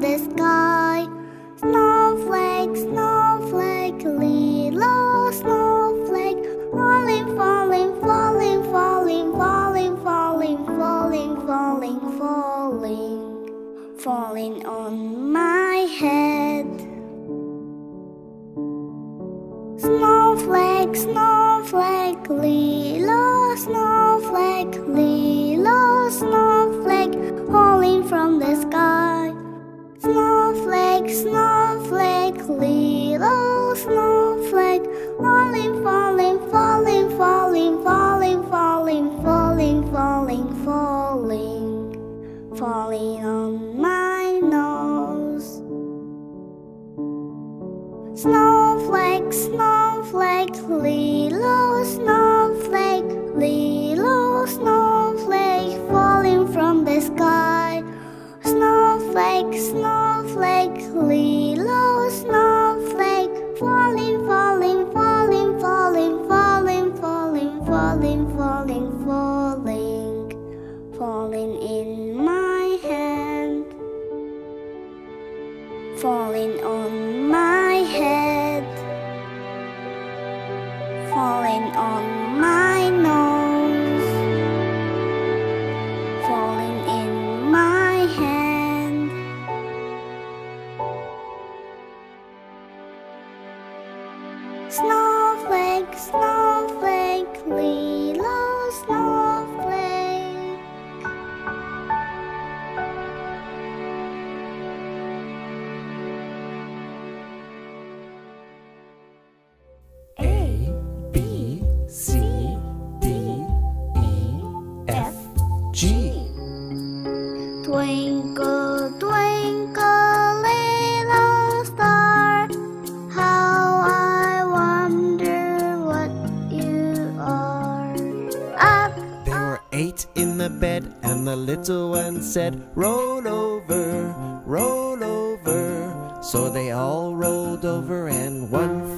the sky. Snowflake, snowflake, little snowflake, falling, falling, falling, falling, falling, falling, falling, falling, falling, falling on my head. Snowflake, snowflake, little snowflake, little. Snowflake, snowflake, little snowflake, falling, falling, falling, falling, falling, falling, falling, falling, falling, falling on my nose. Snowflake, snowflake, little snowflake, little snowflake, falling from the sky. Snowflake, snowflake, little snowflake, falling, falling, falling, falling, falling, falling, falling, falling, falling, falling in my hand, falling on Snowflake, snowflake, little snowflake. A B C D E F G Twinkle, the bed, and the little one said, Roll over, roll over. So they all rolled over, and one